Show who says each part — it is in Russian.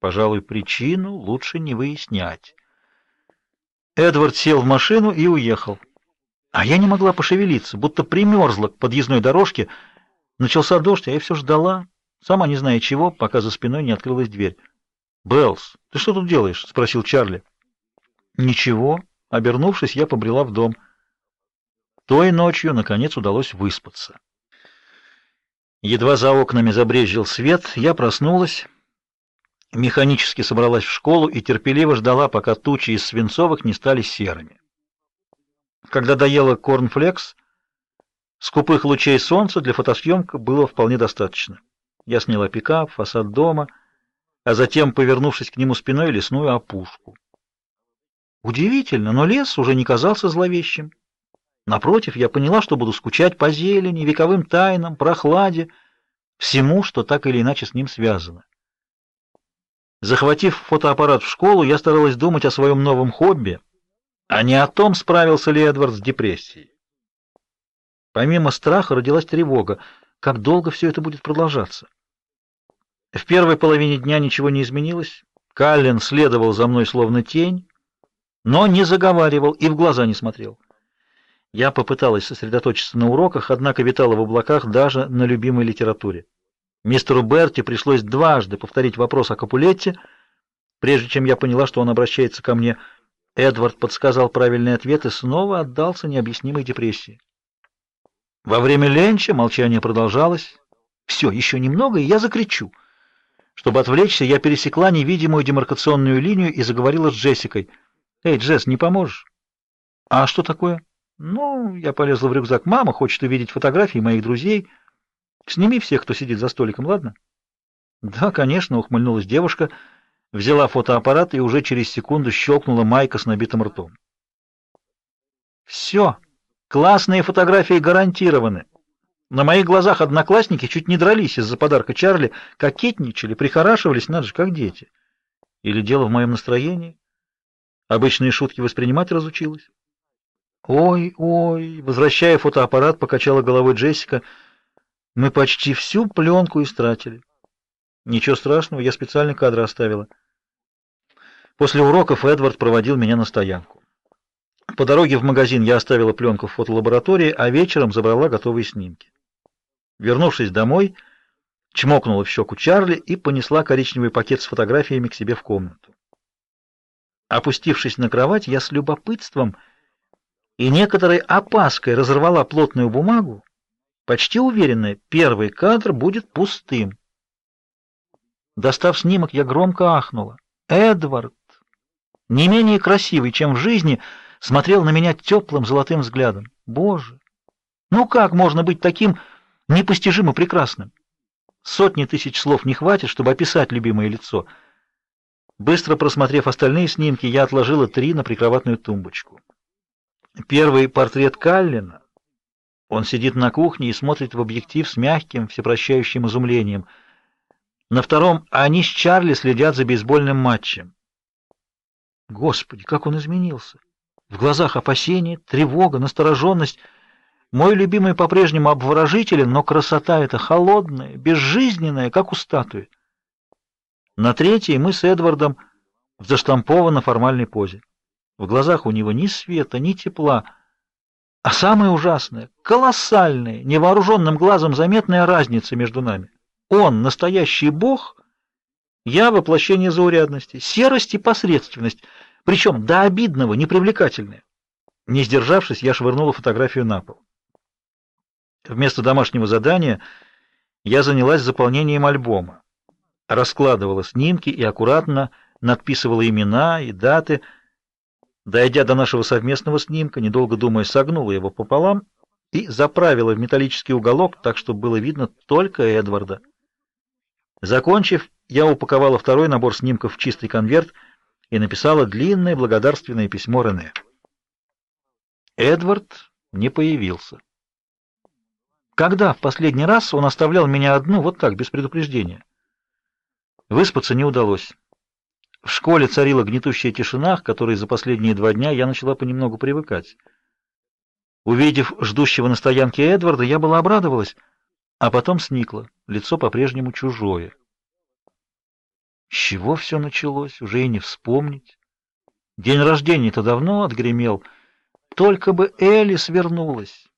Speaker 1: Пожалуй, причину лучше не выяснять. Эдвард сел в машину и уехал. А я не могла пошевелиться, будто примерзла к подъездной дорожке. Начался дождь, а я все ждала, сама не зная чего, пока за спиной не открылась дверь. "Беллс, ты что тут делаешь?" спросил Чарли. "Ничего", обернувшись, я побрела в дом. Той ночью наконец удалось выспаться. Едва за окнами забрезжил свет, я проснулась, механически собралась в школу и терпеливо ждала, пока тучи из свинцовых не стали серыми. Когда доела корнфлекс, скупых лучей солнца для фотосъемки было вполне достаточно. Я сняла пикап, фасад дома, а затем, повернувшись к нему спиной, лесную опушку. Удивительно, но лес уже не казался зловещим. Напротив, я поняла, что буду скучать по зелени, вековым тайнам, прохладе, всему, что так или иначе с ним связано. Захватив фотоаппарат в школу, я старалась думать о своем новом хобби, а не о том, справился ли Эдвард с депрессией. Помимо страха родилась тревога, как долго все это будет продолжаться. В первой половине дня ничего не изменилось. Каллен следовал за мной словно тень, но не заговаривал и в глаза не смотрел. Я попыталась сосредоточиться на уроках, однако витала в облаках даже на любимой литературе. Мистеру Берти пришлось дважды повторить вопрос о Капулетте, прежде чем я поняла, что он обращается ко мне. Эдвард подсказал правильный ответ и снова отдался необъяснимой депрессии. Во время ленча молчание продолжалось. Все, еще немного, и я закричу. Чтобы отвлечься, я пересекла невидимую демаркационную линию и заговорила с Джессикой. «Эй, Джесс, не поможешь?» «А что такое?» Ну, я полезла в рюкзак. Мама хочет увидеть фотографии моих друзей. Сними всех, кто сидит за столиком, ладно? Да, конечно, ухмыльнулась девушка, взяла фотоаппарат и уже через секунду щелкнула майка с набитым ртом. Все, классные фотографии гарантированы. На моих глазах одноклассники чуть не дрались из-за подарка Чарли, кокетничали, прихорашивались, надо же, как дети. Или дело в моем настроении? Обычные шутки воспринимать разучилась. Ой, ой, возвращая фотоаппарат, покачала головой Джессика. Мы почти всю пленку истратили. Ничего страшного, я специально кадры оставила. После уроков Эдвард проводил меня на стоянку. По дороге в магазин я оставила пленку в фотолаборатории, а вечером забрала готовые снимки. Вернувшись домой, чмокнула в щеку Чарли и понесла коричневый пакет с фотографиями к себе в комнату. Опустившись на кровать, я с любопытством и некоторой опаской разорвала плотную бумагу, почти уверенная, первый кадр будет пустым. Достав снимок, я громко ахнула. Эдвард, не менее красивый, чем в жизни, смотрел на меня теплым золотым взглядом. Боже, ну как можно быть таким непостижимо прекрасным? Сотни тысяч слов не хватит, чтобы описать любимое лицо. Быстро просмотрев остальные снимки, я отложила три на прикроватную тумбочку. Первый портрет Каллина. Он сидит на кухне и смотрит в объектив с мягким, всепрощающим изумлением. На втором они с Чарли следят за бейсбольным матчем. Господи, как он изменился! В глазах опасение, тревога, настороженность. Мой любимый по-прежнему обворожителен, но красота эта холодная, безжизненная, как у статуи. На третьей мы с Эдвардом в заштампованно формальной позе. В глазах у него ни света, ни тепла. А самое ужасное, колоссальная, невооруженным глазом заметная разница между нами. Он настоящий бог, я воплощение заурядности, серость и посредственность, причем до обидного, непривлекательное. Не сдержавшись, я швырнула фотографию на пол. Вместо домашнего задания я занялась заполнением альбома. Раскладывала снимки и аккуратно надписывала имена и даты. Дойдя до нашего совместного снимка, недолго думая, согнула его пополам и заправила в металлический уголок, так чтобы было видно только Эдварда. Закончив, я упаковала второй набор снимков в чистый конверт и написала длинное благодарственное письмо Рене. Эдвард не появился. Когда в последний раз он оставлял меня одну вот так без предупреждения? Выспаться не удалось. В школе царила гнетущая тишина, к которой за последние два дня я начала понемногу привыкать. Увидев ждущего на стоянке Эдварда, я была обрадовалась, а потом сникла. Лицо по-прежнему чужое. С чего все началось, уже и не вспомнить. День рождения-то давно отгремел. Только бы Элис вернулась.